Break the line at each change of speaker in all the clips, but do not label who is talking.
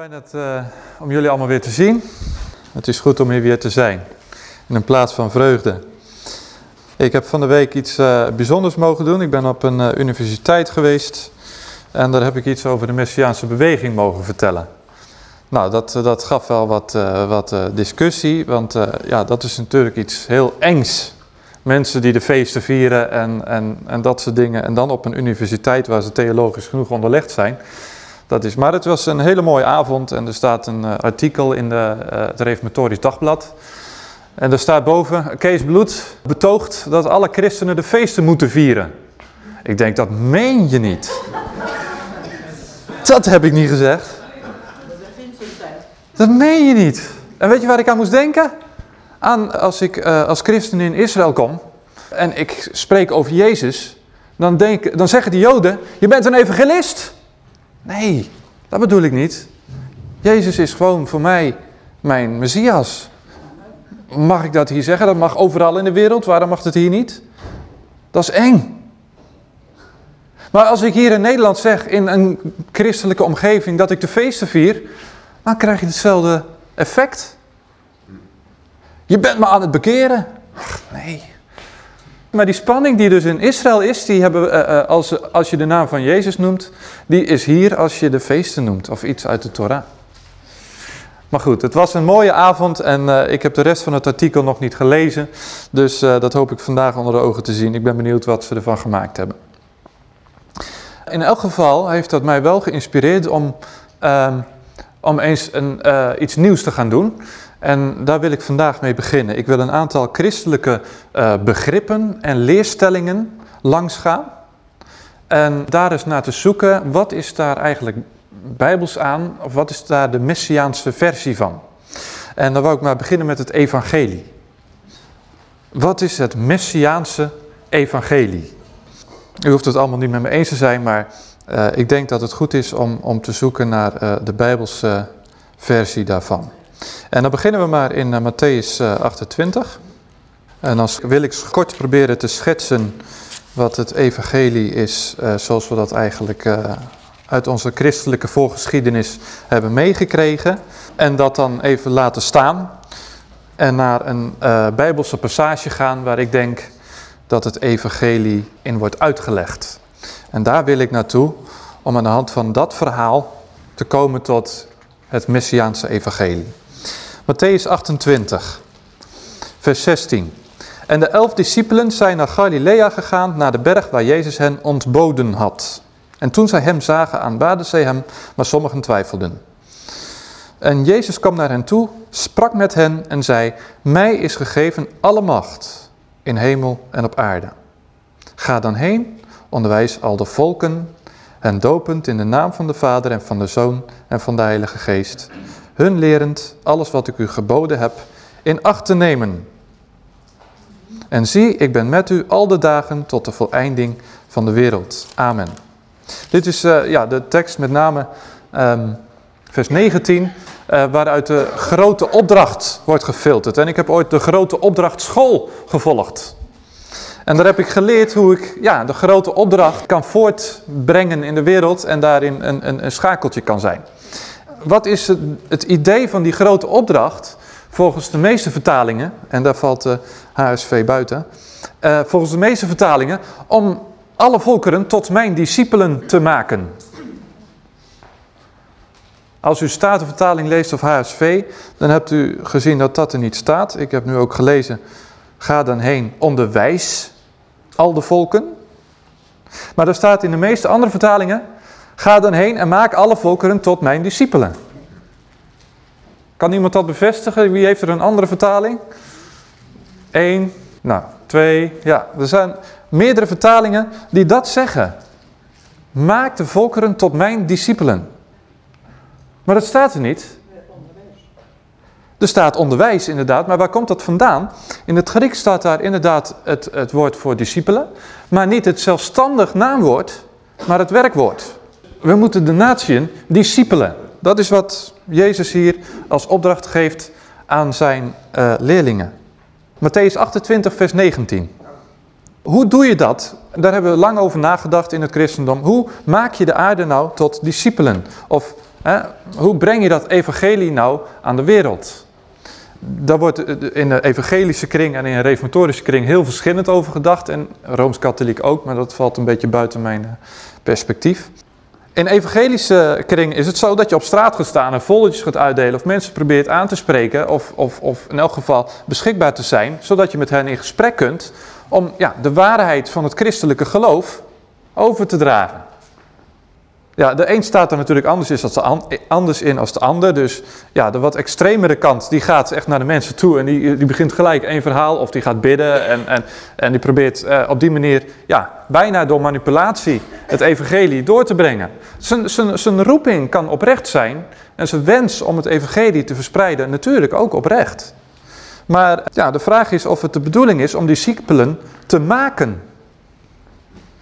Fijn het, uh, om jullie allemaal weer te zien. Het is goed om hier weer te zijn. In een plaats van vreugde. Ik heb van de week iets uh, bijzonders mogen doen. Ik ben op een uh, universiteit geweest. En daar heb ik iets over de Messiaanse beweging mogen vertellen. Nou, dat, dat gaf wel wat, wat discussie. Want ja, dat is natuurlijk iets heel engs. Mensen die de feesten vieren en, en, en dat soort dingen. En dan op een universiteit waar ze theologisch genoeg onderlegd zijn. Dat is, maar het was een hele mooie avond en er staat een uh, artikel in de, uh, het Reformatorisch Dagblad. En er staat boven, Kees Bloed betoogt dat alle christenen de feesten moeten vieren. Ik denk, dat meen je niet. Dat heb ik niet gezegd. Dat meen je niet. En weet je waar ik aan moest denken? Aan als ik uh, als christen in Israël kom en ik spreek over Jezus, dan, dan zeggen de Joden, je bent een evangelist. Nee, dat bedoel ik niet. Jezus is gewoon voor mij mijn Messias. Mag ik dat hier zeggen? Dat mag overal in de wereld. Waarom mag het hier niet? Dat is eng. Maar als ik hier in Nederland zeg, in een christelijke omgeving, dat ik de feesten vier, dan krijg je hetzelfde effect. Je bent me aan het bekeren. Nee. Maar die spanning die dus in Israël is, die hebben, uh, als, als je de naam van Jezus noemt, die is hier als je de feesten noemt of iets uit de Torah. Maar goed, het was een mooie avond en uh, ik heb de rest van het artikel nog niet gelezen. Dus dat hoop ik vandaag onder de ogen te zien. Ik ben benieuwd wat ze ervan gemaakt hebben. In elk geval heeft dat mij wel geïnspireerd om, uh, om eens een, iets nieuws te gaan doen. En daar wil ik vandaag mee beginnen. Ik wil een aantal christelijke uh, begrippen en leerstellingen langsgaan. En daar eens naar te zoeken, wat is daar eigenlijk bijbels aan? Of wat is daar de messiaanse versie van? En dan wou ik maar beginnen met het evangelie. Wat is het messiaanse evangelie? U hoeft het allemaal niet met me eens te zijn, maar uh, ik denk dat het goed is om, om te zoeken naar uh, de bijbelse versie daarvan. En dan beginnen we maar in uh, Matthäus uh, 28. En dan wil ik kort proberen te schetsen wat het evangelie is, uh, zoals we dat eigenlijk uit onze christelijke voorgeschiedenis hebben meegekregen. En dat dan even laten staan en naar een bijbelse passage gaan waar ik denk dat het evangelie in wordt uitgelegd. En daar wil ik naartoe om aan de hand van dat verhaal te komen tot het Messiaanse evangelie. Matthäus 28, vers 16. En de elf discipelen zijn naar Galilea gegaan, naar de berg waar Jezus hen ontboden had. En toen zij hem zagen, aanbaden zij hem, maar sommigen twijfelden. En Jezus kwam naar hen toe, sprak met hen en zei, mij is gegeven alle macht in hemel en op aarde. Ga dan heen, onderwijs al de volken, en dopend in de naam van de Vader en van de Zoon en van de Heilige Geest, hun lerend alles wat ik u geboden heb in acht te nemen. En zie, ik ben met u al de dagen tot de voleinding van de wereld. Amen. Dit is uh, ja, de tekst met name um, vers 19, uh, waaruit de grote opdracht wordt gefilterd. En ik heb ooit de grote opdracht school gevolgd. En daar heb ik geleerd hoe ik ja, de grote opdracht kan voortbrengen in de wereld en daarin een, een, een schakeltje kan zijn wat is het, het, idee van die grote opdracht? Volgens de meeste vertalingen, en daar valt de HSV buiten, uh, volgens de meeste vertalingen, om alle volkeren tot mijn discipelen te maken. Als u Statenvertaling leest of HSV, dan hebt u gezien dat dat er niet staat. Ik heb nu ook gelezen, ga dan heen, onderwijs al de volken. Maar er staat in de meeste andere vertalingen, Ga dan heen en maak alle volkeren tot mijn discipelen. Kan iemand dat bevestigen? Wie heeft er een andere vertaling? Eén, nou, twee, ja. Er zijn meerdere vertalingen die dat zeggen. Maak de volkeren tot mijn discipelen. Maar dat staat er niet. Er staat onderwijs inderdaad, maar waar komt dat vandaan? In het Grieks staat daar inderdaad het, het woord voor discipelen, maar niet het zelfstandig naamwoord, maar het werkwoord we moeten de natieën discipelen. Dat is wat Jezus hier als opdracht geeft aan zijn uh, leerlingen. Matthäus 28 vers 19. Hoe doe je dat? Daar hebben we lang over nagedacht in het christendom. Hoe maak je de aarde nou tot discipelen? Of? Hoe breng je dat evangelie nou aan de wereld? Daar wordt in de evangelische kring en in een reformatorische kring heel verschillend over gedacht. En Rooms-Katholiek ook, maar dat valt een beetje buiten mijn eh, perspectief. In evangelische kring is het zo dat je op straat gaat staan en volletjes gaat uitdelen of mensen probeert aan te spreken of, of, of in elk geval beschikbaar te zijn, zodat je met hen in gesprek kunt om ja, de waarheid van het christelijke geloof over te dragen. Ja, de een staat er natuurlijk anders, is als de anders in als de ander. Dus ja, de wat extremere kant, die gaat echt naar de mensen toe. En die, die begint gelijk een verhaal of die gaat bidden. En, en, en die probeert eh, op die manier, ja, bijna door manipulatie, het evangelie door te brengen. Zijn, zijn, zijn roeping kan oprecht zijn. En zijn wens om het evangelie te verspreiden natuurlijk ook oprecht. Maar ja, de vraag is of het de bedoeling is om discipelen te maken.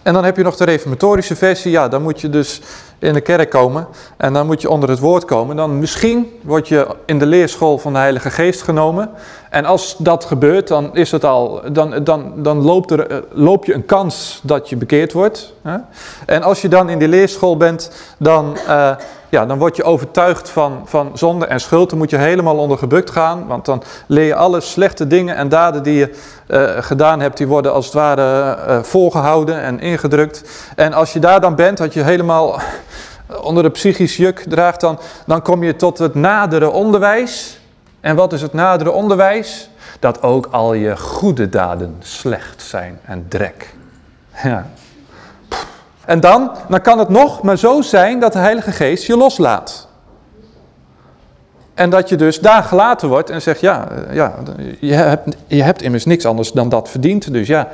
En dan heb je nog de reformatorische versie. Ja, dan moet je dus in de kerk komen en dan moet je onder het woord komen. Dan misschien word je in de leerschool van de Heilige Geest genomen. En als dat gebeurt, dan, is het al, dan, dan, dan loopt er, eh, loop je een kans dat je bekeerd wordt. En als je dan in die leerschool bent, dan, uh, ja, dan word je overtuigd van, van zonde en schuld. Dan moet je helemaal onder gebukt gaan, want dan leer je alle slechte dingen en daden die je uh, gedaan hebt, die worden als het ware uh, volgehouden en ingedrukt. En als je daar dan bent, dat je helemaal onder de psychisch juk draagt, dan, dan kom je tot het nadere onderwijs. En wat is het nadere onderwijs? Dat ook al je goede daden slecht zijn en drek. Ja. En dan, dan kan het nog maar zo zijn dat de Heilige Geest je loslaat. En dat je dus daar gelaten wordt en zegt, ja, ja je, hebt, je hebt immers niks anders dan dat verdiend. Dus ja,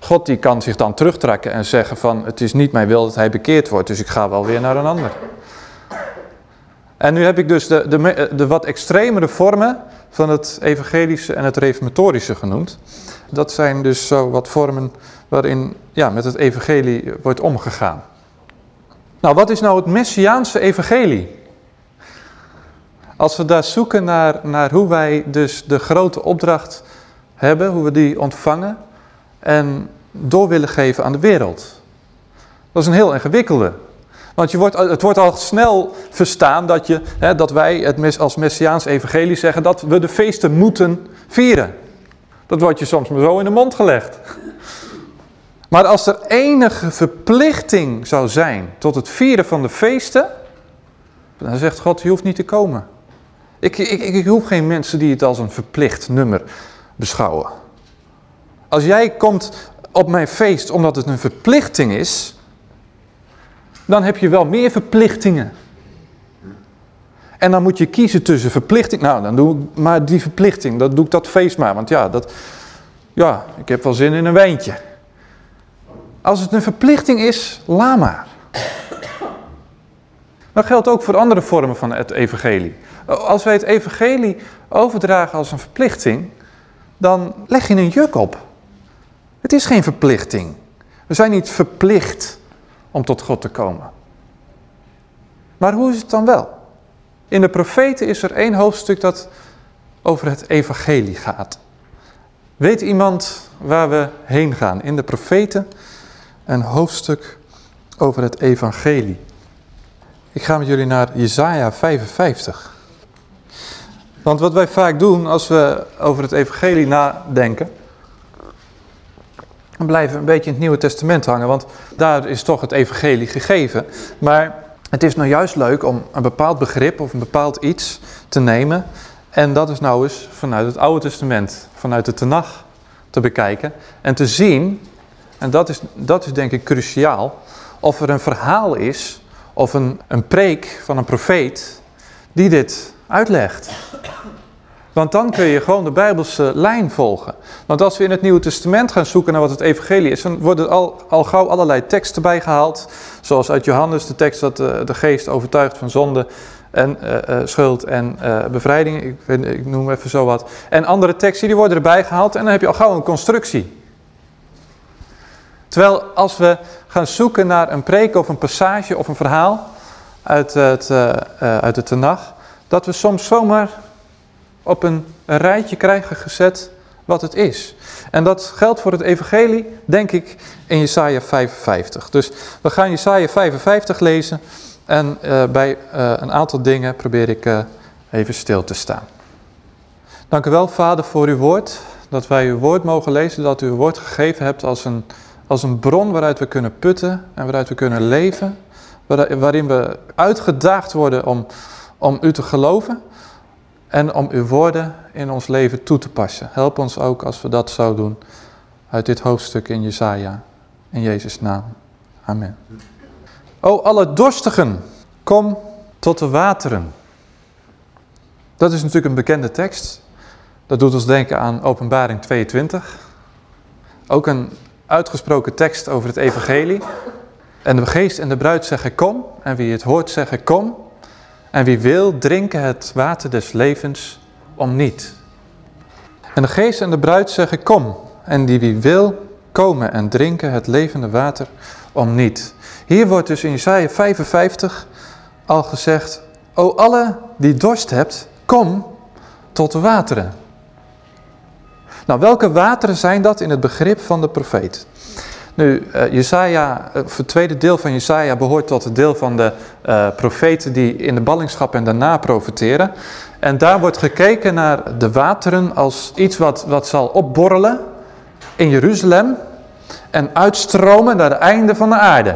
God die kan zich dan terugtrekken en zeggen van, het is niet mijn wil dat hij bekeerd wordt, dus ik ga wel weer naar een ander. En nu heb ik dus de, de, de wat extremere vormen van het evangelische en het reformatorische genoemd. Dat zijn dus zo wat vormen waarin ja, met het evangelie wordt omgegaan. Nou, wat is nou het Messiaanse evangelie? Als we daar zoeken naar, naar hoe wij dus de grote opdracht hebben, hoe we die ontvangen en door willen geven aan de wereld. Dat is een heel ingewikkelde. Want je wordt, het wordt al snel verstaan dat, je, hè, dat wij het als Messiaans evangelie zeggen dat we de feesten moeten vieren. Dat wordt je soms maar zo in de mond gelegd. Maar als er enige verplichting zou zijn tot het vieren van de feesten, dan zegt God, je hoeft niet te komen. Ik, ik, ik, hoef geen mensen die het als een verplicht nummer beschouwen. Als jij komt op mijn feest omdat het een verplichting is, dan heb je wel meer verplichtingen. En dan moet je kiezen tussen verplichting. Nou, dan doe ik maar die verplichting. Dat doe ik dat feest maar. Want ja, dat, ja, ik heb wel zin in een wijntje. Als het een verplichting is, laat maar. Dat geldt ook voor andere vormen van het evangelie. Als wij het evangelie overdragen als een verplichting, dan leg je een juk op. Het is geen verplichting. We zijn niet verplicht om tot God te komen. Maar hoe is het dan wel? In de profeten is er één hoofdstuk dat over het evangelie gaat. Weet iemand waar we heen gaan? In de profeten een hoofdstuk over het evangelie. Ik ga met jullie naar Jesaja 55. Want wat wij vaak doen als we over het evangelie nadenken, dan blijven we een beetje in het Nieuwe Testament hangen, want daar is toch het evangelie gegeven. Maar het is nou juist leuk om een bepaald begrip of een bepaald iets te nemen en dat is nou eens vanuit het Oude Testament, vanuit de Tenach te bekijken en te zien, en dat is, dat is denk ik cruciaal, of er een verhaal is of een, een preek van een profeet die dit uitlegt. Want dan kun je gewoon de Bijbelse lijn volgen. Want als we in het Nieuwe Testament gaan zoeken naar wat het evangelie is, dan worden al, al gauw allerlei teksten bijgehaald. Zoals uit Johannes, de tekst dat de, de geest overtuigt van zonde en uh, uh, schuld en bevrijding. Ik, ik noem even zo wat. En andere teksten die worden erbij gehaald en dan heb je al gauw een constructie. Terwijl als we gaan zoeken naar een preek of een passage of een verhaal uit het, uit de Tenach, dat we soms zomaar op een, een rijtje krijgen gezet wat het is. En dat geldt voor het evangelie, denk ik, in Jesaja 55. Dus we gaan Jesaja 55 lezen en uh, bij een aantal dingen probeer ik even stil te staan. Dank u wel, Vader, voor uw woord. Dat wij uw woord mogen lezen, dat u uw woord gegeven hebt als een, als een bron waaruit we kunnen putten en waaruit we kunnen leven. Waarin we uitgedaagd worden om, om u te geloven en om uw woorden in ons leven toe te passen. Help ons ook als we dat zo doen uit dit hoofdstuk in Jesaja. In Jezus' naam. Amen. O alle dorstigen, kom tot de wateren. Dat is natuurlijk een bekende tekst. Dat doet ons denken aan openbaring 22. Ook een uitgesproken tekst over het evangelie. En de geest en de bruid zeggen kom. En wie het hoort zeggen kom. En wie wil drinken het water des levens om niet. En de geest en de bruid zeggen kom. En die wie wil komen en drinken het levende water om niet. Hier wordt dus in Isaiah 55 al gezegd. O alle die dorst hebt, kom tot de wateren. Nou, welke wateren zijn dat in het begrip van de profeet? Nu, uh, Jesaja, uh, het tweede deel van Jesaja behoort tot het deel van de uh, profeten die in de ballingschap en daarna profeteren. En daar wordt gekeken naar de wateren als iets wat, wat zal opborrelen in Jeruzalem en uitstromen naar het einde van de aarde.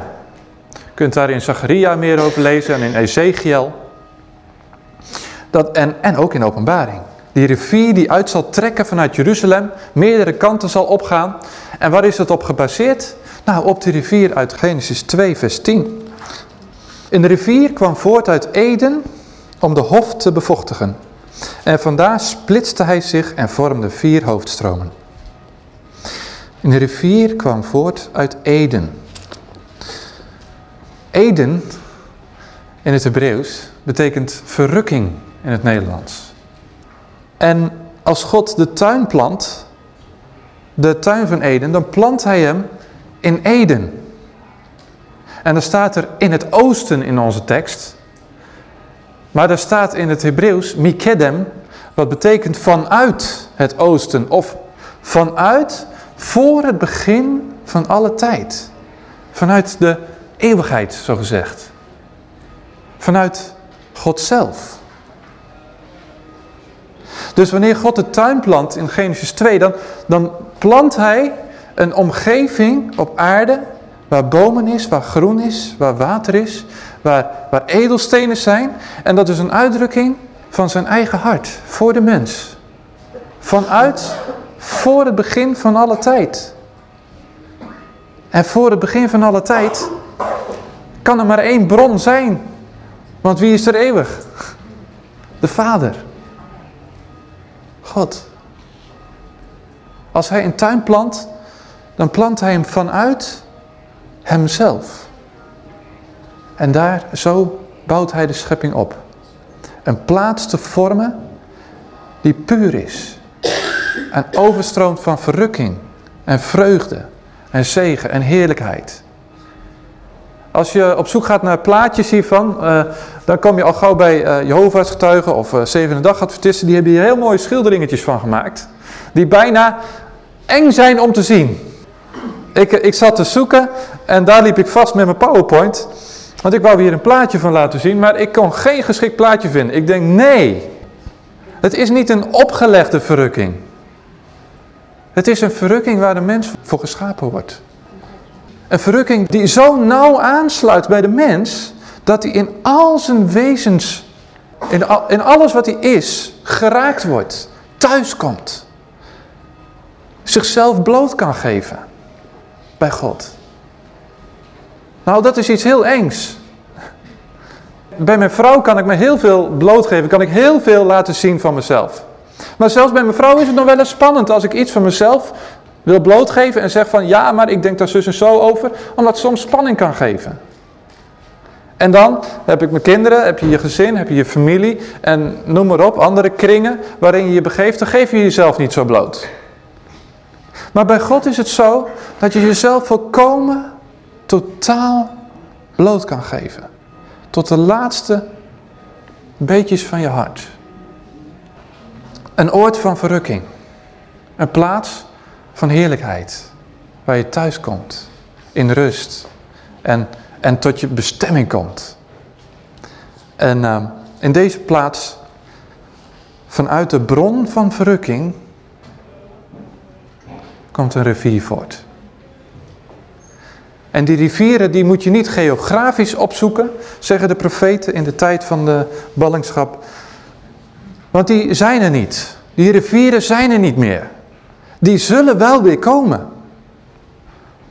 Je kunt daar in Zacharia meer over lezen en in Ezekiel. Dat, en, en ook in openbaring. Die rivier die uit zal trekken vanuit Jeruzalem, meerdere kanten zal opgaan. En waar is het op gebaseerd? Nou, op de rivier uit Genesis 2 vers 10. In de rivier kwam voort uit Eden om de hof te bevochtigen. En vandaar splitste hij zich en vormde vier hoofdstromen. In de rivier kwam voort uit Eden. Eden in het Hebreeuws betekent verrukking in het Nederlands. En als God de tuin plant, de tuin van Eden, dan plant hij hem in Eden. En dan staat er in het oosten in onze tekst. Maar er staat in het Hebreeuws Mikedem, wat betekent vanuit het oosten. Of vanuit voor het begin van alle tijd. Vanuit de eeuwigheid, zo gezegd. Vanuit God zelf. Dus wanneer God de tuin plant in Genesis 2, dan, dan plant hij een omgeving op aarde waar bomen is, waar groen is, waar water is, waar, waar edelstenen zijn. En dat is een uitdrukking van zijn eigen hart voor de mens. Vanuit voor het begin van alle tijd. En voor het begin van alle tijd kan er maar één bron zijn. Want wie is er eeuwig? De Vader. God. Als hij een tuin plant, dan plant hij hem vanuit hemzelf. En daar, zo bouwt hij de schepping op. Een plaats te vormen die puur is. En overstroomt van verrukking en vreugde en zegen en heerlijkheid. Als je op zoek gaat naar plaatjes hiervan, uh, dan kom je al gauw bij uh, Jehovah's getuigen of uh, Zevende Dag Adventisten. Die hebben hier heel mooie schilderingetjes van gemaakt. Die bijna eng zijn om te zien. Ik, ik zat te zoeken en daar liep ik vast met mijn PowerPoint. Want ik wou hier een plaatje van laten zien, maar ik kon geen geschikt plaatje vinden. Ik denk, nee, het is niet een opgelegde verrukking. Het is een verrukking waar de mens voor geschapen wordt. Een verrukking die zo nauw aansluit bij de mens, dat hij in al zijn wezens, in, in alles wat hij is, geraakt wordt, thuiskomt. Zichzelf bloot kan geven bij God. Nou, dat is iets heel engs. Bij mijn vrouw kan ik me heel veel blootgeven, kan ik heel veel laten zien van mezelf. Maar zelfs bij mijn vrouw is het nog wel eens spannend als ik iets van mezelf wil blootgeven en zeg van ja, maar ik denk daar zus en zo over, omdat soms spanning kan geven. En dan heb ik mijn kinderen, heb je je gezin, heb je je familie en noem maar op, andere kringen waarin je je begeeft, dan geef je jezelf niet zo bloot. Maar bij God is het zo dat je jezelf volkomen totaal bloot kan geven. Tot de laatste beetjes van je hart. Een oord van verrukking. Een plaats van heerlijkheid. Waar je thuis komt. In rust. En, en tot je bestemming komt. En uh, in deze plaats, vanuit de bron van verrukking, komt een rivier voort. En die rivieren die moet je niet geografisch opzoeken, zeggen de profeten in de tijd van de ballingschap. Want die zijn er niet. Die rivieren zijn er niet meer. Die zullen wel weer komen.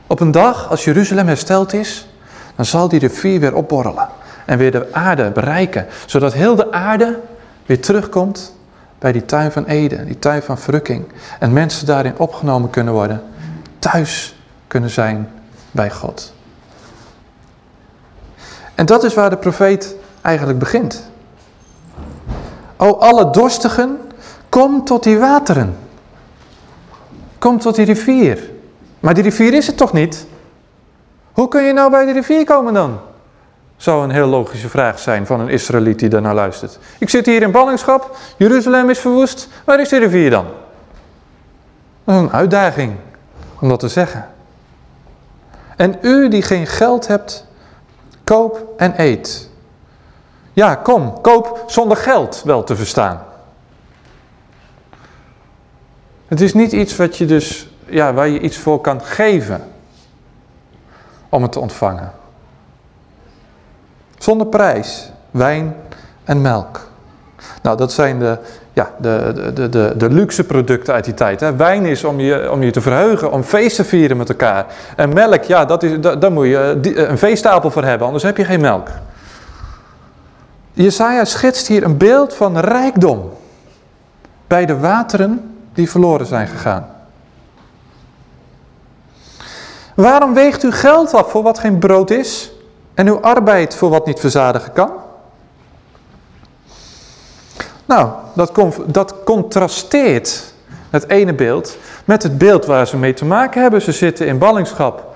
Op een dag, als Jeruzalem hersteld is, dan zal die rivier weer opborrelen. En weer de aarde bereiken. Zodat heel de aarde weer terugkomt bij die tuin van Eden, die tuin van verrukking. En mensen daarin opgenomen kunnen worden. Thuis kunnen zijn bij God. En dat is waar de profeet eigenlijk begint. O alle dorstigen, kom tot die wateren. Kom tot die rivier. Maar die rivier is het toch niet? Hoe kun je nou bij de rivier komen dan? Zou een heel logische vraag zijn van een Israëliet die daarnaar luistert. Ik zit hier in ballingschap, Jeruzalem is verwoest, waar is die rivier dan? Dat is een uitdaging om dat te zeggen. En u die geen geld hebt, koop en eet. Ja, kom, koop zonder geld wel te verstaan. Het is niet iets wat je dus, ja, waar je iets voor kan geven om het te ontvangen. Zonder prijs, wijn en melk. Nou, dat zijn de, ja, de, de, de, de luxe producten uit die tijd. Hè. Wijn is om je, om je te verheugen, om feest te vieren met elkaar. En melk, ja, dat is, daar moet je een veestapel voor hebben, anders heb je geen melk. Jesaja schetst hier een beeld van rijkdom. Bij de wateren die verloren zijn gegaan. Waarom weegt u geld af voor wat geen brood is? En uw arbeid voor wat niet verzadigen kan? Nou, dat, dat contrasteert het ene beeld met het beeld waar ze mee te maken hebben. Ze zitten in ballingschap.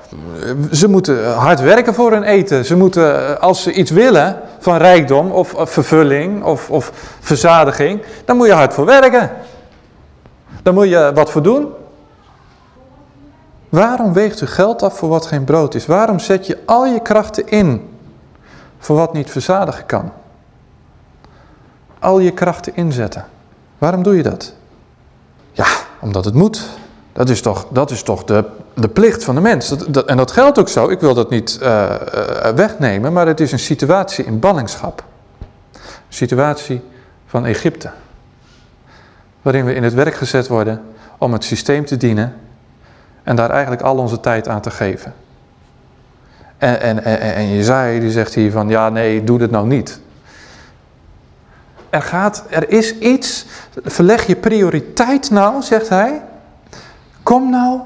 Ze moeten hard werken voor hun eten. Ze moeten, als ze iets willen van rijkdom of vervulling of, of verzadiging, dan moet je hard voor werken. Dan moet je wat voor doen. Waarom weegt u geld af voor wat geen brood is? Waarom zet je al je krachten in voor wat niet verzadigen kan? al je krachten inzetten. Waarom doe je dat? Ja, omdat het moet. Dat is toch, dat is toch de, de plicht van de mens. Dat, en dat geldt ook zo. Ik wil dat niet uh, wegnemen, maar het is een situatie in ballingschap. Een situatie van Egypte. Waarin we in het werk gezet worden om het systeem te dienen en daar eigenlijk al onze tijd aan te geven. En, en, en, en die zegt hier van, ja nee, doe dit nou niet. Er, gaat, er is iets, verleg je prioriteit nou, zegt hij. Kom nou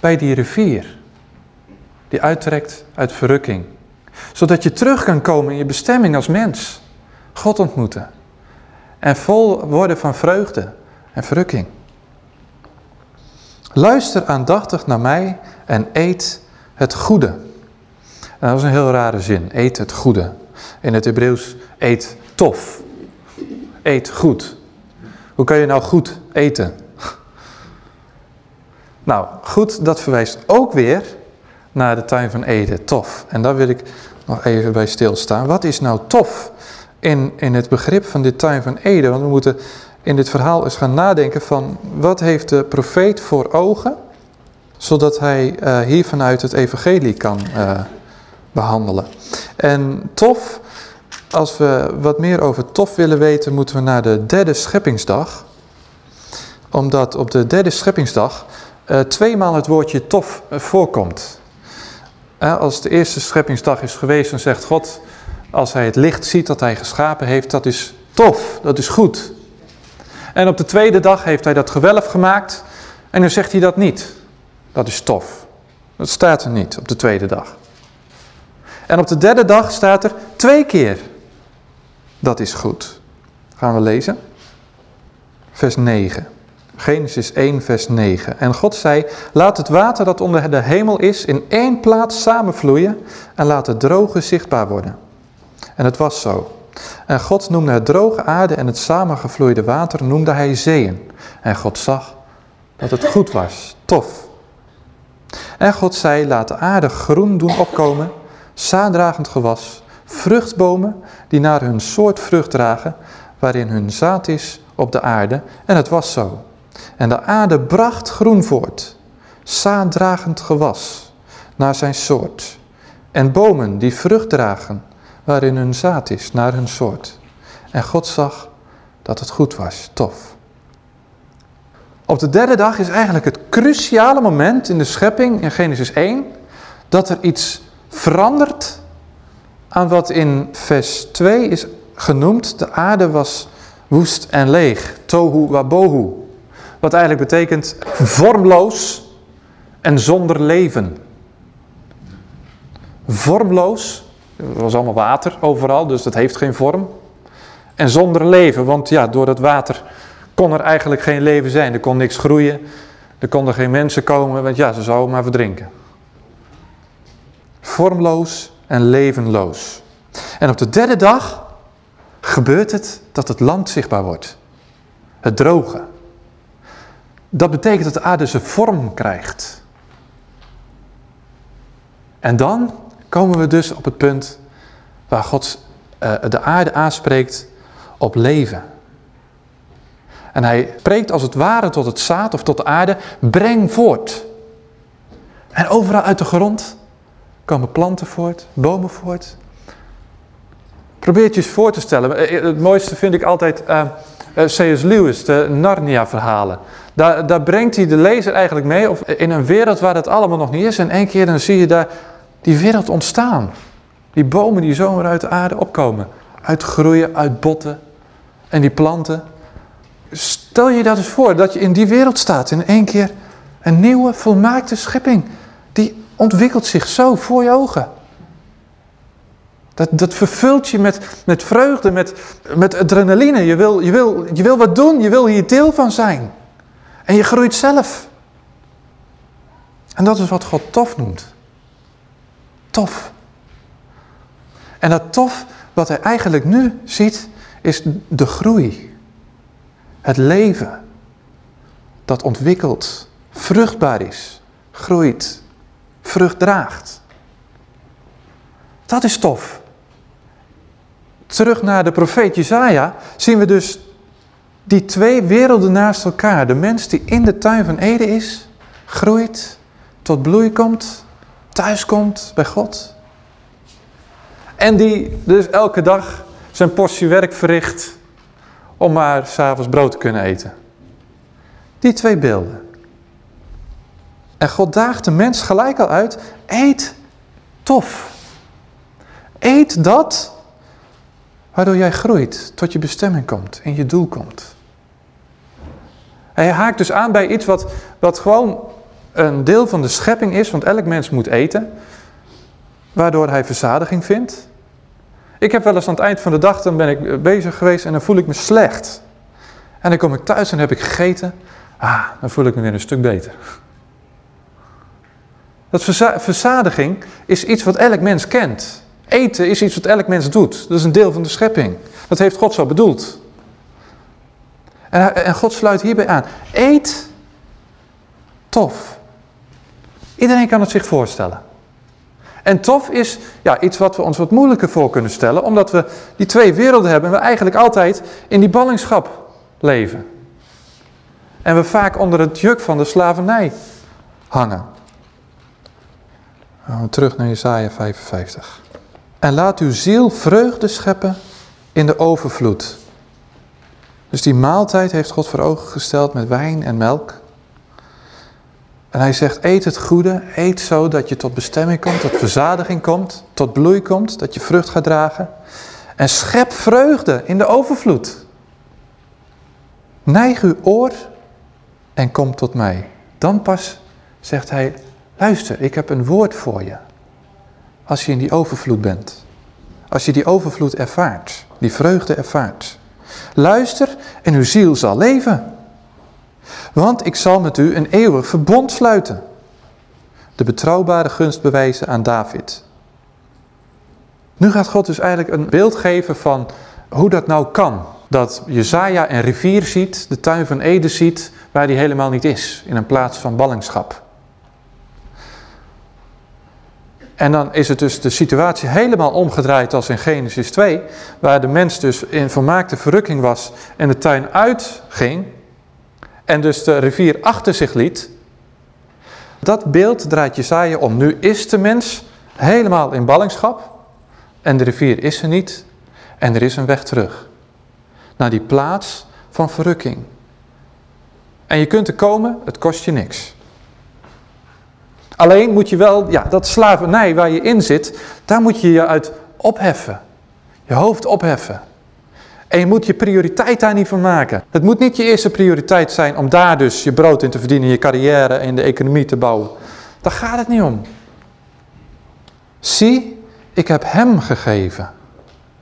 bij die rivier die uittrekt uit verrukking. Zodat je terug kan komen in je bestemming als mens. God ontmoeten. En vol worden van vreugde en verrukking. Luister aandachtig naar mij en eet het goede. Dat is een heel rare zin. Eet het goede. In het Hebreeuws eet tof eet goed. Hoe kan je nou goed eten? Nou, goed, dat verwijst ook weer naar de tuin van Eden, tof. En daar wil ik nog even bij stilstaan. Wat is nou tof in, het begrip van de tuin van Eden? Want we moeten in dit verhaal eens gaan nadenken van wat heeft de profeet voor ogen, zodat hij uh, hier vanuit het evangelie kan uh, behandelen. En tof als we wat meer over tof willen weten, moeten we naar de derde scheppingsdag. Omdat op de derde scheppingsdag uh, tweemaal het woordje tof voorkomt. Als de eerste scheppingsdag is geweest, dan zegt God, als hij het licht ziet dat hij geschapen heeft, dat is tof, dat is goed. En op de tweede dag heeft hij dat gewelf gemaakt en dan zegt hij dat niet. Dat is tof. Dat staat er niet op de tweede dag. En op de derde dag staat er twee keer dat is goed. Gaan we lezen? Vers 9. Genesis 1, vers 9. En God zei, laat het water dat onder de hemel is in één plaats samenvloeien en laat het droge zichtbaar worden. En het was zo. En God noemde het droge aarde en het samengevloeide water noemde hij zeeën. En God zag dat het goed was, tof. En God zei, laat de aarde groen doen opkomen, zaaddragend gewas, vruchtbomen die naar hun soort vrucht dragen, waarin hun zaad is op de aarde. En het was zo. En de aarde bracht groen voort, zaaddragend gewas, naar zijn soort. En bomen die vrucht dragen, waarin hun zaad is, naar hun soort. En God zag dat het goed was, tof. Op de derde dag is eigenlijk het cruciale moment in de schepping, in Genesis 1, dat er iets verandert aan wat in vers 2 is genoemd. De aarde was woest en leeg, tohu wabohu. Wat eigenlijk betekent vormloos en zonder leven. Vormloos, er was allemaal water overal, dus dat heeft geen vorm. En zonder leven, want ja, door het water kon er eigenlijk geen leven zijn. Er kon niks groeien, er konden geen mensen komen, want ja, ze zouden maar verdrinken. Vormloos en levenloos. En op de derde dag gebeurt het dat het land zichtbaar wordt. Het droge. Dat betekent dat de aarde zijn vorm krijgt. En dan komen we dus op het punt waar God uh, de aarde aanspreekt op leven. En hij spreekt als het ware tot het zaad of tot de aarde, breng voort. En overal uit de grond komen planten voort, bomen voort. Probeer het je eens voor te stellen. Eh, eh, het mooiste vind ik altijd uh, C.S. Lewis, de Narnia-verhalen. Daar, daar, brengt hij de lezer eigenlijk mee of in een wereld waar het allemaal nog niet is. En één keer dan zie je daar die wereld ontstaan. Die bomen die zomaar uit de aarde opkomen. Uitgroeien, uitbotten. En die planten. Stel je dat eens voor, dat je in die wereld staat. In één keer een nieuwe, volmaakte schepping. Die ontwikkelt zich zo voor je ogen. Dat, dat vervult je met, met vreugde, met, met adrenaline. Je wil, je, wil, je wil wat doen, je wil hier deel van zijn. En je groeit zelf. En dat is wat God tof noemt. Tof. En dat tof, wat hij eigenlijk nu ziet, is de groei. Het leven. Dat ontwikkelt, vruchtbaar is, groeit, vrucht draagt. Dat is tof terug naar de profeet Jezaja, zien we dus die twee werelden naast elkaar. De mens die in de tuin van Eden is, groeit, tot bloei komt, thuis komt bij God. En die dus elke dag zijn portie werk verricht om maar s'avonds brood te kunnen eten. Die twee beelden. En God daagt de mens gelijk al uit, eet tof. Eet dat Waardoor jij groeit, tot je bestemming komt, in je doel komt. Hij haakt dus aan bij iets wat, wat gewoon een deel van de schepping is, want elk mens moet eten. Waardoor hij verzadiging vindt. Ik heb wel eens aan het eind van de dag, dan ben ik bezig geweest en dan voel ik me slecht. En dan kom ik thuis en heb ik gegeten. Ah, dan voel ik me weer een stuk beter. Dat verzadiging is iets wat elk mens kent. Eten is iets wat elk mens doet. Dat is een deel van de schepping. Dat heeft God zo bedoeld. En, en God sluit hierbij aan. Eet tof. Iedereen kan het zich voorstellen. En tof is ja, iets wat we ons wat moeilijker voor kunnen stellen, omdat we die twee werelden hebben en we eigenlijk altijd in die ballingschap leven. En we vaak onder het juk van de slavernij hangen. we terug naar Jesaja 55. En laat uw ziel vreugde scheppen in de overvloed. Dus die maaltijd heeft God voor ogen gesteld met wijn en melk. En hij zegt, eet het goede, eet zo dat je tot bestemming komt, tot verzadiging komt, tot bloei komt, dat je vrucht gaat dragen. En schep vreugde in de overvloed. Neig uw oor en kom tot mij. Dan pas zegt hij, luister, ik heb een woord voor je. Als je in die overvloed bent. Als je die overvloed ervaart, die vreugde ervaart. Luister en uw ziel zal leven. Want ik zal met u een eeuwig verbond sluiten. De betrouwbare gunst bewijzen aan David. Nu gaat God dus eigenlijk een beeld geven van hoe dat nou kan. Dat Jezaja een rivier ziet, de tuin van Eden ziet, waar die helemaal niet is, in een plaats van ballingschap. En dan is het dus de situatie helemaal omgedraaid als in Genesis 2, waar de mens dus in vermaakte verrukking was en de tuin uitging en dus de rivier achter zich liet. Dat beeld draait Jesaja om. Nu is de mens helemaal in ballingschap en de rivier is er niet en er is een weg terug naar die plaats van verrukking. En je kunt er komen, het kost je niks. Alleen moet je wel, ja, dat slavernij waar je in zit, daar moet je je uit opheffen. Je hoofd opheffen. En je moet je prioriteit daar niet van maken. Het moet niet je eerste prioriteit zijn om daar dus je brood in te verdienen, je carrière en de economie te bouwen. Daar gaat het niet om. Zie, ik heb hem gegeven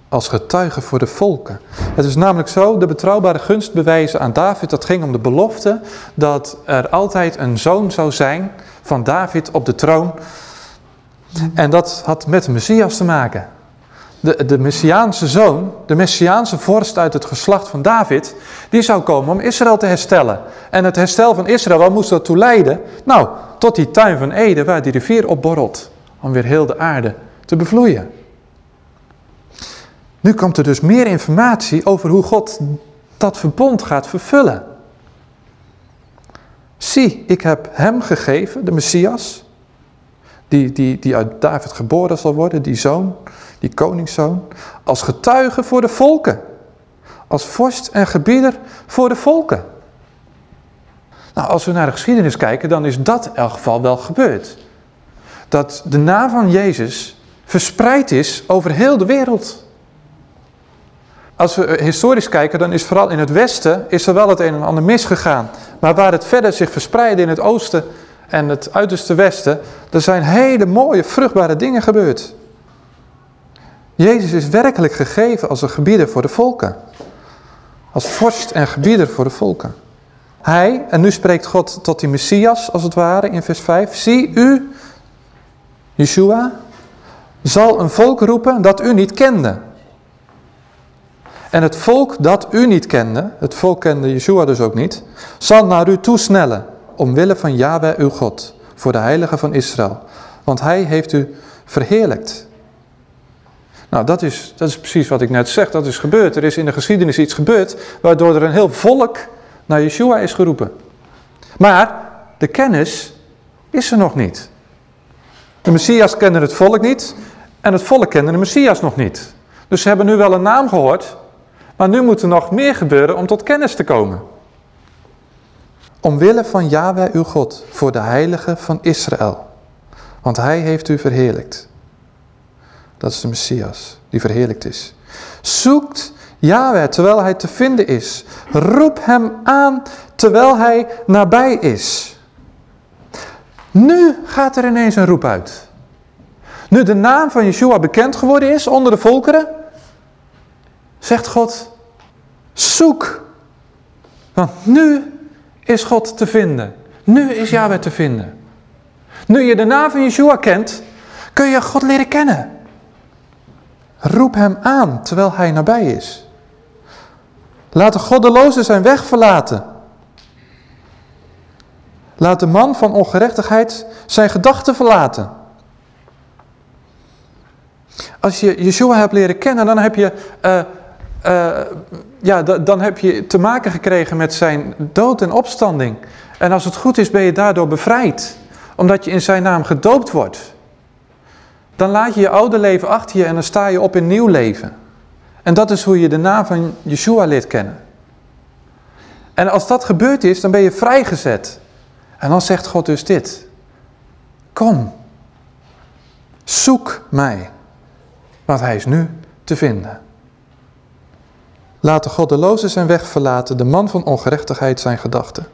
als getuige voor de volken. Het is namelijk zo, de betrouwbare gunstbewijzen aan David, dat ging om de belofte dat er altijd een zoon zou zijn van David op de troon. En dat had met de Messias te maken. De, de Messiaanse zoon, de Messiaanse vorst uit het geslacht van David, die zou komen om Israël te herstellen. En het herstel van Israël, waar moest dat toe leiden? Nou, tot die tuin van Eden waar die rivier opborrelt, om weer heel de aarde te bevloeien. Nu komt er dus meer informatie over hoe God dat verbond gaat vervullen. Zie, ik heb hem gegeven, de Messias, die, die, die uit David geboren zal worden, die zoon, die koningszoon, als getuige voor de volken. Als vorst en gebieder voor de volken. Nou, als we naar de geschiedenis kijken, dan is dat in elk geval wel gebeurd. Dat de naam van Jezus verspreid is over heel de wereld. Als we historisch kijken, dan is vooral in het westen is er wel het een en ander misgegaan. Maar waar het verder zich verspreidde in het oosten en het uiterste westen, er zijn hele mooie, vruchtbare dingen gebeurd. Jezus is werkelijk gegeven als een gebieder voor de volken. Als vorst en gebieder voor de volken. Hij, en nu spreekt God tot die Messias als het ware in vers 5. Zie u, Yeshua, zal een volk roepen dat u niet kende. En het volk dat u niet kende, het volk kende Yeshua dus ook niet, zal naar u toesnellen, omwille van Yahweh uw God, voor de heilige van Israël. Want hij heeft u verheerlijkt. Nou, dat is, dat is precies wat ik net zeg, dat is gebeurd. Er is in de geschiedenis iets gebeurd, waardoor er een heel volk naar Yeshua is geroepen. Maar de kennis is er nog niet. De Messias kende het volk niet en het volk kende de Messias nog niet. Dus ze hebben nu wel een naam gehoord, maar nu moet er nog meer gebeuren om tot kennis te komen. Omwille van Yahweh uw God, voor de heilige van Israël. Want hij heeft u verheerlijkt. Dat is de Messias, die verheerlijkt is. Zoekt Yahweh terwijl hij te vinden is. Roep hem aan terwijl hij nabij is. Nu gaat er ineens een roep uit. Nu de naam van Yeshua bekend geworden is onder de volkeren, zegt God, zoek. Want nu is God te vinden. Nu is Yahweh te vinden. Nu je de naam van Yeshua kent, kun je God leren kennen. Roep hem aan terwijl hij nabij is. Laat de goddeloze zijn weg verlaten. Laat de man van ongerechtigheid zijn gedachten verlaten. Als je Yeshua hebt leren kennen, dan heb je, uh, uh, ja, dan heb je te maken gekregen met zijn dood en opstanding. En als het goed is, ben je daardoor bevrijd. Omdat je in zijn naam gedoopt wordt. Dan laat je je oude leven achter je en dan sta je op in nieuw leven. En dat is hoe je de naam van Yeshua leert kennen. En als dat gebeurd is, dan ben je vrijgezet. En dan zegt God dus dit. Kom, zoek mij want hij is nu te vinden. Laat de goddeloze zijn weg verlaten, de man van ongerechtigheid zijn gedachten.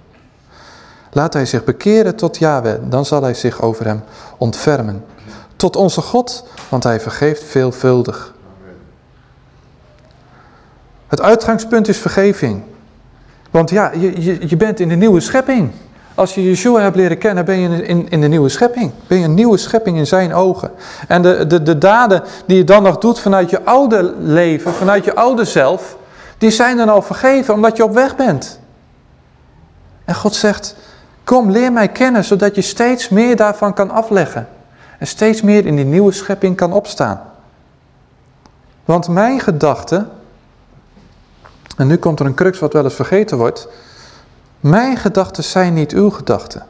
Laat hij zich bekeren tot Yahweh, dan zal hij zich over hem ontfermen. Tot onze God, want hij vergeeft veelvuldig. Het uitgangspunt is vergeving. Want ja, je, je, je bent in de nieuwe schepping. Als je Yeshua hebt leren kennen, ben je in, in de nieuwe schepping. Ben je een nieuwe schepping in zijn ogen. En de, de, de daden die je dan nog doet vanuit je oude leven, vanuit je oude zelf, die zijn dan al vergeven omdat je op weg bent. En God zegt, kom leer mij kennen, zodat je steeds meer daarvan kan afleggen. En steeds meer in die nieuwe schepping kan opstaan. Want mijn gedachten, en nu komt er een crux wat wel eens vergeten wordt. Mijn gedachten zijn niet uw gedachten.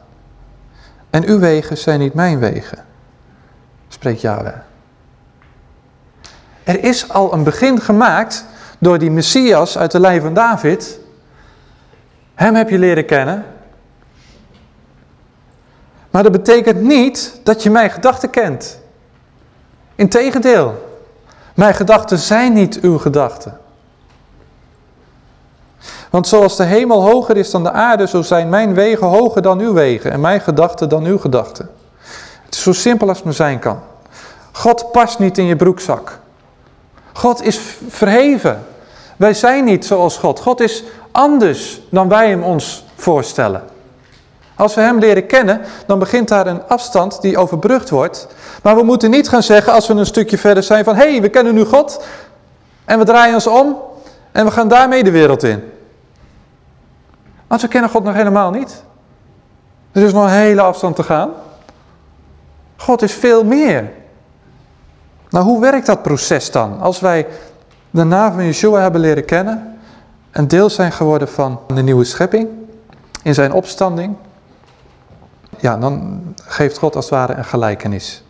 En uw wegen zijn niet mijn wegen. Spreekt Yahweh. Er is al een begin gemaakt door die Messias uit de lijn van David. Hem heb je leren kennen. Maar dat betekent niet dat je mijn gedachten kent. Integendeel, mijn gedachten zijn niet uw gedachten. Want zoals de hemel hoger is dan de aarde, zo zijn mijn wegen hoger dan uw wegen en mijn gedachten dan uw gedachten. Het is zo simpel als het maar zijn kan. God past niet in je broekzak. God is verheven. Wij zijn niet zoals God. God is anders dan wij hem ons voorstellen. Als we hem leren kennen, dan begint daar een afstand die overbrugd wordt. Maar we moeten niet gaan zeggen als we een stukje verder zijn van... hé, hey, we kennen nu God en we draaien ons om en we gaan daarmee de wereld in. Want we kennen God nog helemaal niet. Er is nog een hele afstand te gaan. God is veel meer. Nou, hoe werkt dat proces dan? Als wij de naam van Yeshua hebben leren kennen, een deel zijn geworden van de nieuwe schepping, in zijn opstanding, ja, dan geeft God als ware een gelijkenis.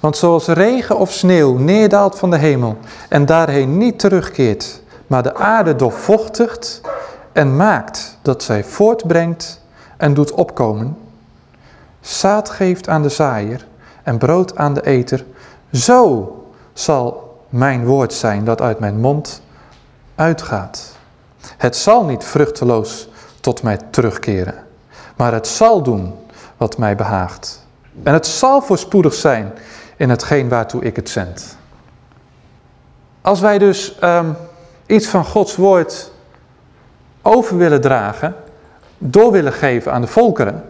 Want zoals regen of sneeuw neerdaalt van de hemel en daarheen niet terugkeert, maar de aarde doorvochtigt en maakt dat zij voortbrengt en doet opkomen, zaad geeft aan de zaaier en brood aan de eter, zo zal mijn woord zijn dat uit mijn mond uitgaat. Het zal niet vruchteloos tot mij terugkeren, maar het zal doen wat mij behaagt. En het zal voorspoedig zijn in hetgeen waartoe ik het zend. Als wij dus um, iets van Gods woord over willen dragen, door willen geven aan de volkeren,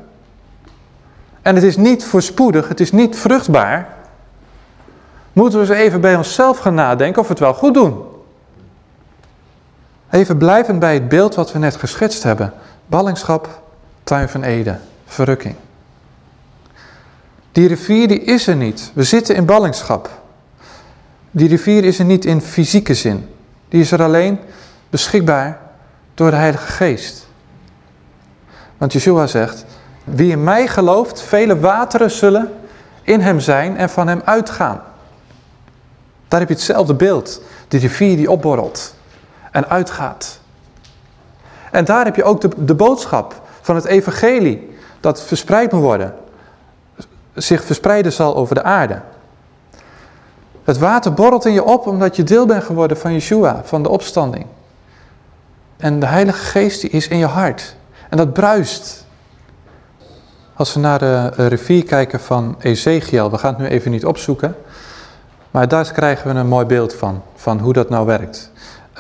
en het is niet voorspoedig, het is niet vruchtbaar, moeten we eens even bij onszelf gaan nadenken of we het wel goed doen. Even blijvend bij het beeld wat we net geschetst hebben. Ballingschap, tuin van Ede, verrukking. Die rivier die is er niet. We zitten in ballingschap. Die rivier is er niet in fysieke zin. Die is er alleen beschikbaar door de Heilige Geest. Want Yeshua zegt, wie in mij gelooft, vele wateren zullen in hem zijn en van hem uitgaan. Daar heb je hetzelfde beeld. Die rivier die opborrelt en uitgaat. En daar heb je ook de, de boodschap van het evangelie dat verspreid moet worden. Zich verspreiden zal over de aarde. Het water borrelt in je op omdat je deel bent geworden van Yeshua, van de opstanding. En de Heilige Geest die is in je hart. En dat bruist. Als we naar de rivier kijken van Ezekiel, we gaan het nu even niet opzoeken. Maar daar krijgen we een mooi beeld van, van hoe dat nou werkt.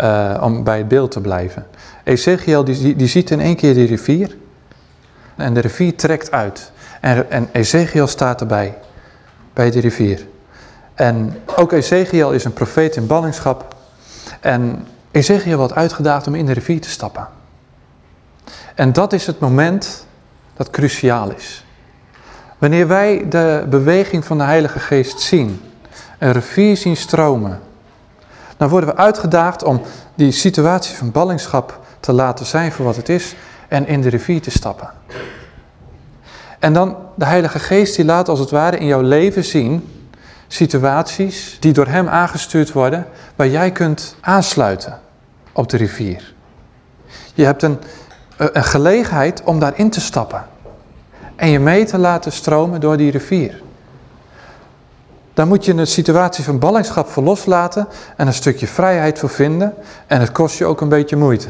Uh, om bij het beeld te blijven. Ezekiel die, die ziet in één keer die rivier. En de rivier trekt uit. En, en Ezekiel staat erbij. Bij de rivier. En ook Ezekiel is een profeet in ballingschap. En Ezekiel wordt uitgedaagd om in de rivier te stappen. En dat is het moment dat cruciaal is. Wanneer wij de beweging van de Heilige Geest zien een rivier zien stromen. Dan worden we uitgedaagd om die situatie van ballingschap te laten zijn voor wat het is en in de rivier te stappen. En dan de Heilige Geest die laat als het ware in jouw leven zien situaties die door hem aangestuurd worden waar jij kunt aansluiten op de rivier. Je hebt een, een gelegenheid om daarin te stappen en je mee te laten stromen door die rivier. Daar moet je een situatie van ballingschap voor loslaten en een stukje vrijheid voor vinden. En het kost je ook een beetje moeite.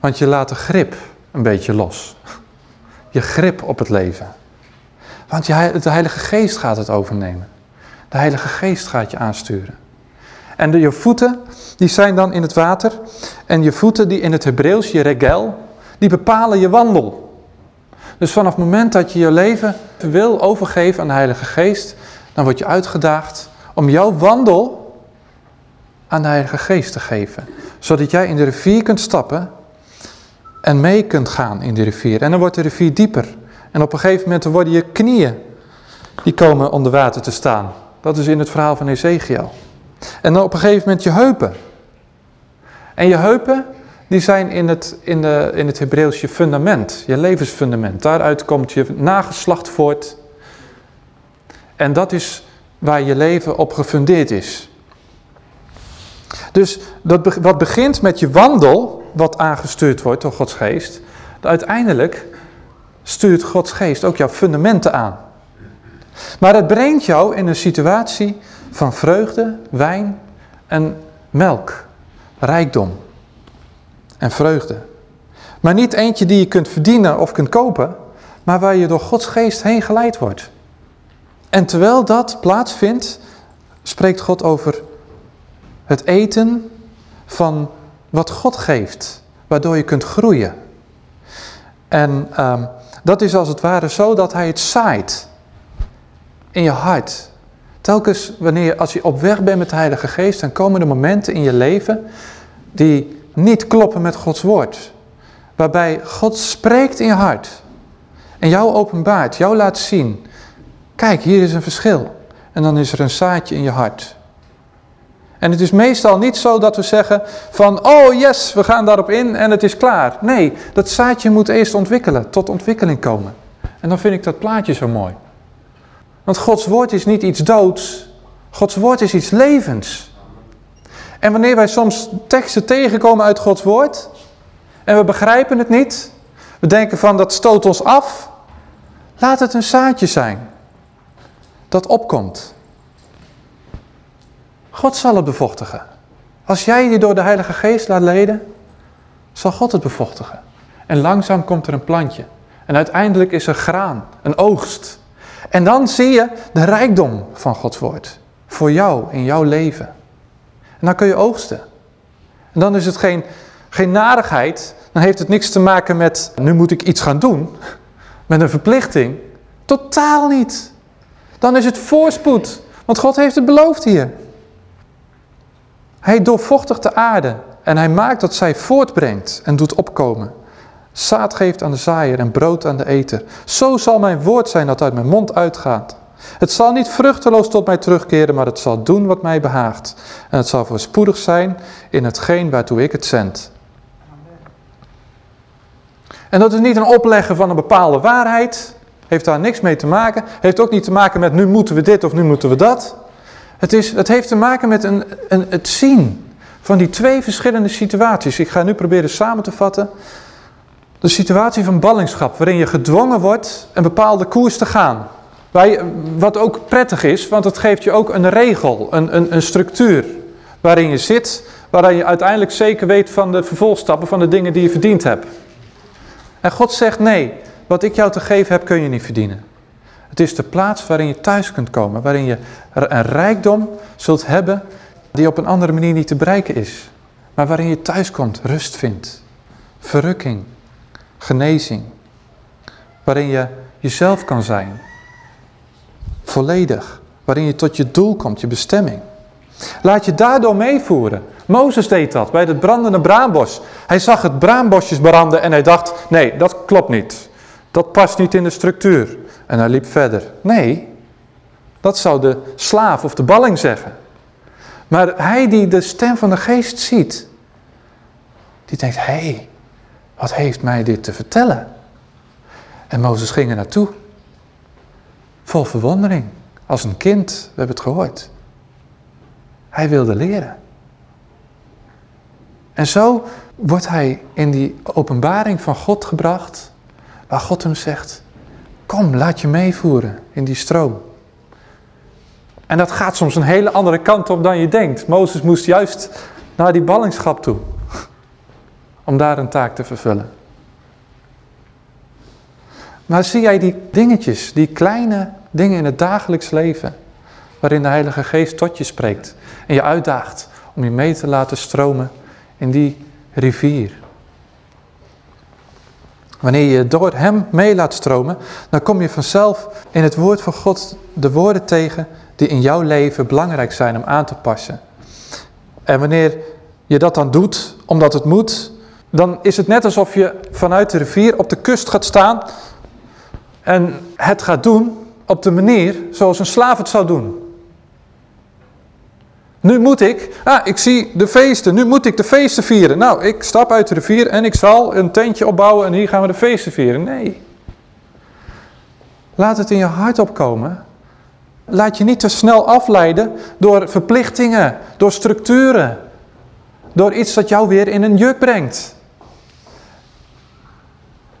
Want je laat de grip een beetje los. Je grip op het leven. Want de Heilige Geest gaat het overnemen. De Heilige Geest gaat je aansturen. En de, je voeten, die zijn dan in het water. En je voeten, die in het Hebreeuws, je regel, die bepalen je wandel. Dus vanaf het moment dat je je leven wil overgeven aan de Heilige Geest, dan word je uitgedaagd om jouw wandel aan de Heilige Geest te geven. Zodat jij in de rivier kunt stappen en mee kunt gaan in die rivier. En dan wordt de rivier dieper. En op een gegeven moment worden je knieën, die komen onder water te staan. Dat is in het verhaal van Ezekiel. En dan op een gegeven moment je heupen. En je heupen, die zijn in het, in, de, in het Hebreeuws je fundament, je levensfundament. Daaruit komt je nageslacht voort. En dat is waar je leven op gefundeerd is. Dus dat, wat begint met je wandel, wat aangestuurd wordt door Gods geest, uiteindelijk stuurt Gods geest ook jouw fundamenten aan. Maar het brengt jou in een situatie van vreugde, wijn en melk, rijkdom en vreugde. Maar niet eentje die je kunt verdienen of kunt kopen, maar waar je door Gods geest heen geleid wordt. En terwijl dat plaatsvindt, spreekt God over het eten van wat God geeft, waardoor je kunt groeien. En um, dat is als het ware zo dat hij het zaait in je hart. Telkens wanneer, als je op weg bent met de Heilige Geest, dan komen er momenten in je leven die niet kloppen met Gods woord. Waarbij God spreekt in je hart. En jou openbaart, jou laat zien. Kijk, hier is een verschil. En dan is er een zaadje in je hart. En het is meestal niet zo dat we zeggen van, oh yes, we gaan daarop in en het is klaar. Nee, dat zaadje moet eerst ontwikkelen, tot ontwikkeling komen. En dan vind ik dat plaatje zo mooi. Want Gods woord is niet iets doods. Gods woord is iets levens. En wanneer wij soms teksten tegenkomen uit Gods woord en we begrijpen het niet, we denken van dat stoot ons af, laat het een zaadje zijn dat opkomt. God zal het bevochtigen. Als jij je door de Heilige Geest laat leiden, zal God het bevochtigen. En langzaam komt er een plantje. En uiteindelijk is er graan, een oogst. En dan zie je de rijkdom van Gods woord. Voor jou, in jouw leven. En dan kun je oogsten. En dan is het geen, geen narigheid. Dan heeft het niks te maken met, nu moet ik iets gaan doen. Met een verplichting. Totaal niet. Dan is het voorspoed. Want God heeft het beloofd hier. Hij doorvochtigt de aarde en hij maakt dat zij voortbrengt en doet opkomen. Zaad geeft aan de zaaier en brood aan de eter. Zo zal mijn woord zijn dat uit mijn mond uitgaat. Het zal niet vruchteloos tot mij terugkeren, maar het zal doen wat mij behaagt. En het zal voorspoedig zijn in hetgeen waartoe ik het zend. En dat is niet een opleggen van een bepaalde waarheid. Heeft daar niks mee te maken. Heeft ook niet te maken met nu moeten we dit of nu moeten we dat. Het, is, het heeft te maken met een, een, het zien van die twee verschillende situaties. Ik ga nu proberen samen te vatten. De situatie van ballingschap, waarin je gedwongen wordt een bepaalde koers te gaan. wat ook prettig is, want het geeft je ook een regel, een, een, een structuur waarin je zit, waarin je uiteindelijk zeker weet van de vervolgstappen, van de dingen die je verdiend hebt. En God zegt nee, wat ik jou te geven heb kun je niet verdienen. Het is de plaats waarin je thuis kunt komen, waarin je een rijkdom zult hebben die op een andere manier niet te bereiken is. Maar waarin je thuis komt, rust vindt, verrukking, genezing. Waarin je jezelf kan zijn, volledig. Waarin je tot je doel komt, je bestemming. Laat je daardoor meevoeren. Mozes deed dat bij het brandende braambos. Hij zag het braambosjes branden en hij dacht, nee, dat klopt niet. Dat past niet in de structuur. En hij liep verder. Nee, dat zou de slaaf of de balling zeggen. Maar hij die de stem van de geest ziet, die denkt, hé, hey, wat heeft mij dit te vertellen? En Mozes ging er naartoe. Vol verwondering. Als een kind, we hebben het gehoord. Hij wilde leren. En zo wordt hij in die openbaring van God gebracht, waar God hem zegt, kom, laat je meevoeren in die stroom. En dat gaat soms een hele andere kant op dan je denkt. Mozes moest juist naar die ballingschap toe, om daar een taak te vervullen. Maar zie jij die dingetjes, die kleine dingen in het dagelijks leven, waarin de Heilige Geest tot je spreekt en je uitdaagt om je mee te laten stromen in die rivier. Wanneer je door hem mee laat stromen, dan kom je vanzelf in het woord van God de woorden tegen die in jouw leven belangrijk zijn om aan te passen. En wanneer je dat dan doet, omdat het moet, dan is het net alsof je vanuit de rivier op de kust gaat staan en het gaat doen op de manier zoals een slaaf het zou doen. Nu moet ik, ah, ik zie de feesten, nu moet ik de feesten vieren. Nou, ik stap uit de rivier en ik zal een tentje opbouwen en hier gaan we de feesten vieren. Nee. Laat het in je hart opkomen. Laat je niet te snel afleiden door verplichtingen, door structuren. Door iets dat jou weer in een juk brengt.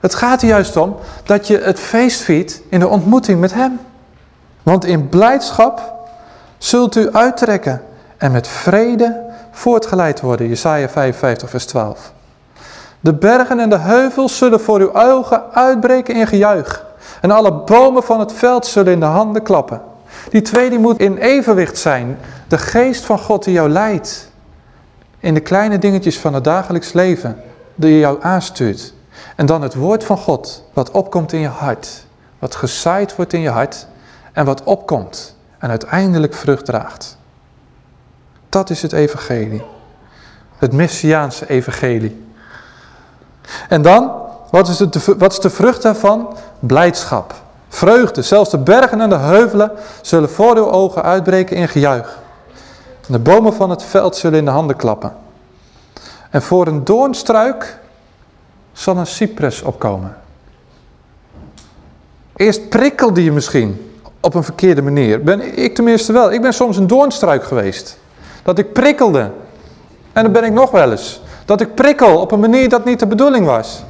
Het gaat er juist om dat je het feest viert in de ontmoeting met hem. Want in blijdschap zult u uittrekken en met vrede voortgeleid worden. Jesaja 55 vers 12. De bergen en de heuvels zullen voor uw ogen uitbreken in gejuich. En alle bomen van het veld zullen in de handen klappen. Die twee die moet in evenwicht zijn. De geest van God die jou leidt. In de kleine dingetjes van het dagelijks leven. Die jou aanstuurt. En dan het woord van God. Wat opkomt in je hart. Wat gezaaid wordt in je hart. En wat opkomt. En uiteindelijk vrucht draagt. Dat is het evangelie. Het Messiaanse evangelie. En dan, wat is, het, wat is de vrucht daarvan? Blijdschap. Vreugde. Zelfs de bergen en de heuvelen zullen voor uw ogen uitbreken in gejuich. de bomen van het veld zullen in de handen klappen. En voor een doornstruik zal een cypress opkomen. Eerst prikkelde je misschien op een verkeerde manier. Ben ik tenminste wel. Ik ben soms een doornstruik geweest. Dat ik prikkelde. En dat ben ik nog wel eens. Dat ik prikkel op een manier dat niet de bedoeling was.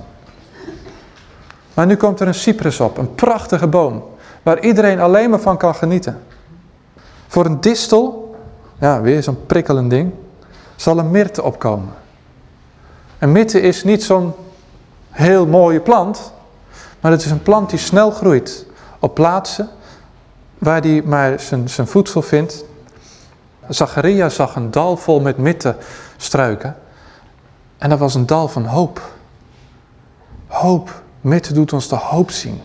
Maar nu komt er een cypress op, een prachtige boom. Waar iedereen alleen maar van kan genieten. Voor een distel, ja weer zo'n prikkelend ding, zal een mirte opkomen. Een mirte is niet zo'n heel mooie plant. Maar het is een plant die snel groeit. Op plaatsen waar hij maar zijn, zijn voedsel vindt Zacharia zag een dal vol met mitten struiken. En dat was een dal van hoop. Hoop. Mitte doet ons de hoop zien.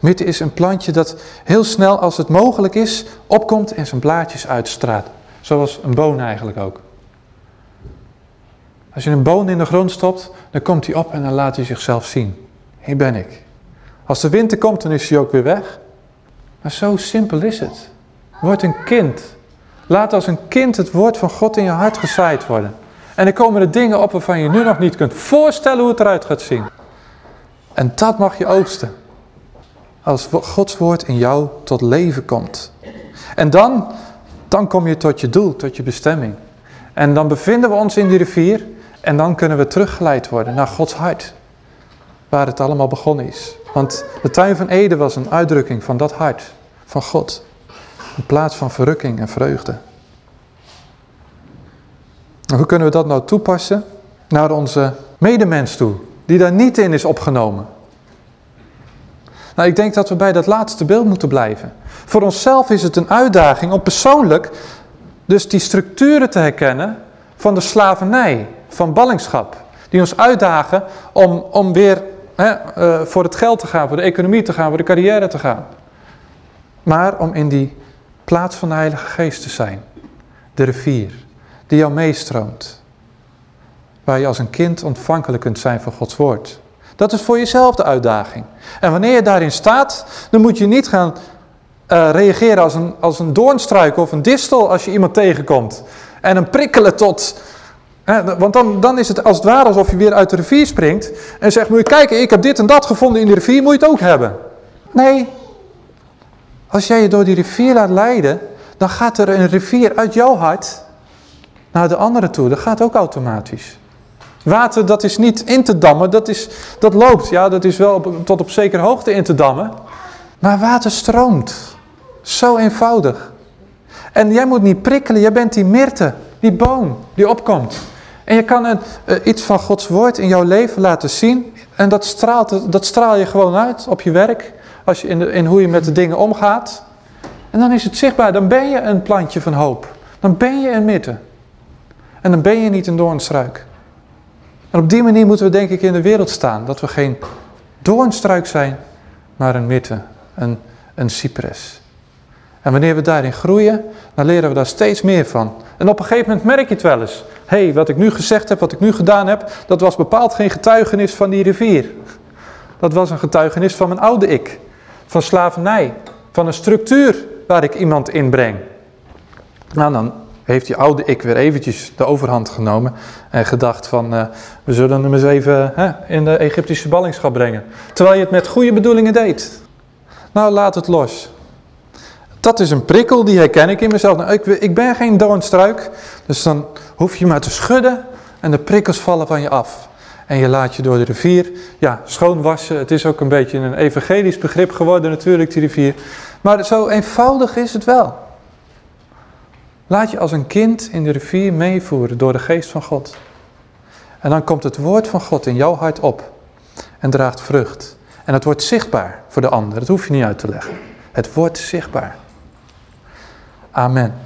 Mitte is een plantje dat heel snel als het mogelijk is opkomt en zijn blaadjes uitstraat. Zoals een boon eigenlijk ook. Als je een boon in de grond stopt, dan komt hij op en dan laat hij zichzelf zien. Hier ben ik. Als de winter komt, dan is hij ook weer weg. Maar zo simpel is het. Word een kind. Laat als een kind het woord van God in je hart gezaaid worden. En er komen er dingen op waarvan je nu nog niet kunt voorstellen hoe het eruit gaat zien. En dat mag je oogsten. Als Gods woord in jou tot leven komt. En dan, dan kom je tot je doel, tot je bestemming. En dan bevinden we ons in die rivier. En dan kunnen we teruggeleid worden naar Gods hart. Waar het allemaal begonnen is. Want de tuin van Eden was een uitdrukking van dat hart. Van God. In plaats van verrukking en vreugde. hoe kunnen we dat nou toepassen naar onze medemens toe, die daar niet in is opgenomen? Nou, ik denk dat we bij dat laatste beeld moeten blijven. Voor onszelf is het een uitdaging om persoonlijk dus die structuren te herkennen van de slavernij, van ballingschap. Die ons uitdagen om, om weer hè, uh, voor het geld te gaan, voor de economie te gaan, voor de carrière te gaan. Maar om in die plaats van de Heilige Geest te zijn. De rivier die jou meestroomt. Waar je als een kind ontvankelijk kunt zijn voor Gods woord. Dat is voor jezelf de uitdaging. En wanneer je daarin staat, dan moet je niet gaan uh, reageren als een, als een doornstruik of een distel als je iemand tegenkomt. En een prikkelen tot... Hè, want dan, dan is het als het ware alsof je weer uit de rivier springt en zegt, moet je kijken, ik heb dit en dat gevonden in de rivier, moet je het ook hebben. Nee, als jij je door die rivier laat leiden, dan gaat er een rivier uit jouw hart naar de andere toe. Dat gaat ook automatisch. Water, dat is niet in te dammen, dat, is, dat loopt. Ja, dat is wel tot op zekere hoogte in te dammen. Maar water stroomt. Zo eenvoudig. En jij moet niet prikkelen, jij bent die mirte, die boom die opkomt. En je kan een, uh, iets van Gods woord in jouw leven laten zien. En dat, straalt, dat straal je gewoon uit op je werk als je in, in hoe je met de dingen omgaat. En dan is het zichtbaar, dan ben je een plantje van hoop. Dan ben je een midden. En dan ben je niet een doornstruik. En op die manier moeten we denk ik in de wereld staan. Dat we geen doornstruik zijn, maar een midden, een, een. En wanneer we daarin groeien, dan leren we daar steeds meer van. En op een gegeven moment merk je het wel eens. hé, hey, wat ik nu gezegd heb, wat ik nu gedaan heb, dat was bepaald geen getuigenis van die rivier. Dat was een getuigenis van mijn oude ik. Van slavernij. Van een structuur waar ik iemand inbreng. Nou, dan heeft die oude ik weer eventjes de overhand genomen en gedacht van, uh, we zullen hem eens even in de Egyptische ballingschap brengen. Terwijl je het met goede bedoelingen deed. Nou, laat het los. Dat is een prikkel, die herken ik in mezelf. Nou, ik, ik ben geen doornstruik, dus dan hoef je maar te schudden en de prikkels vallen van je af. En je laat je door de rivier, ja, schoonwassen. Het is ook een beetje een evangelisch begrip geworden natuurlijk, die rivier. Maar zo eenvoudig is het wel. Laat je als een kind in de rivier meevoeren door de geest van God. En dan komt het woord van God in jouw hart op en draagt vrucht. En het wordt zichtbaar voor de ander. Dat hoef je niet uit te leggen. Het wordt zichtbaar. Amen.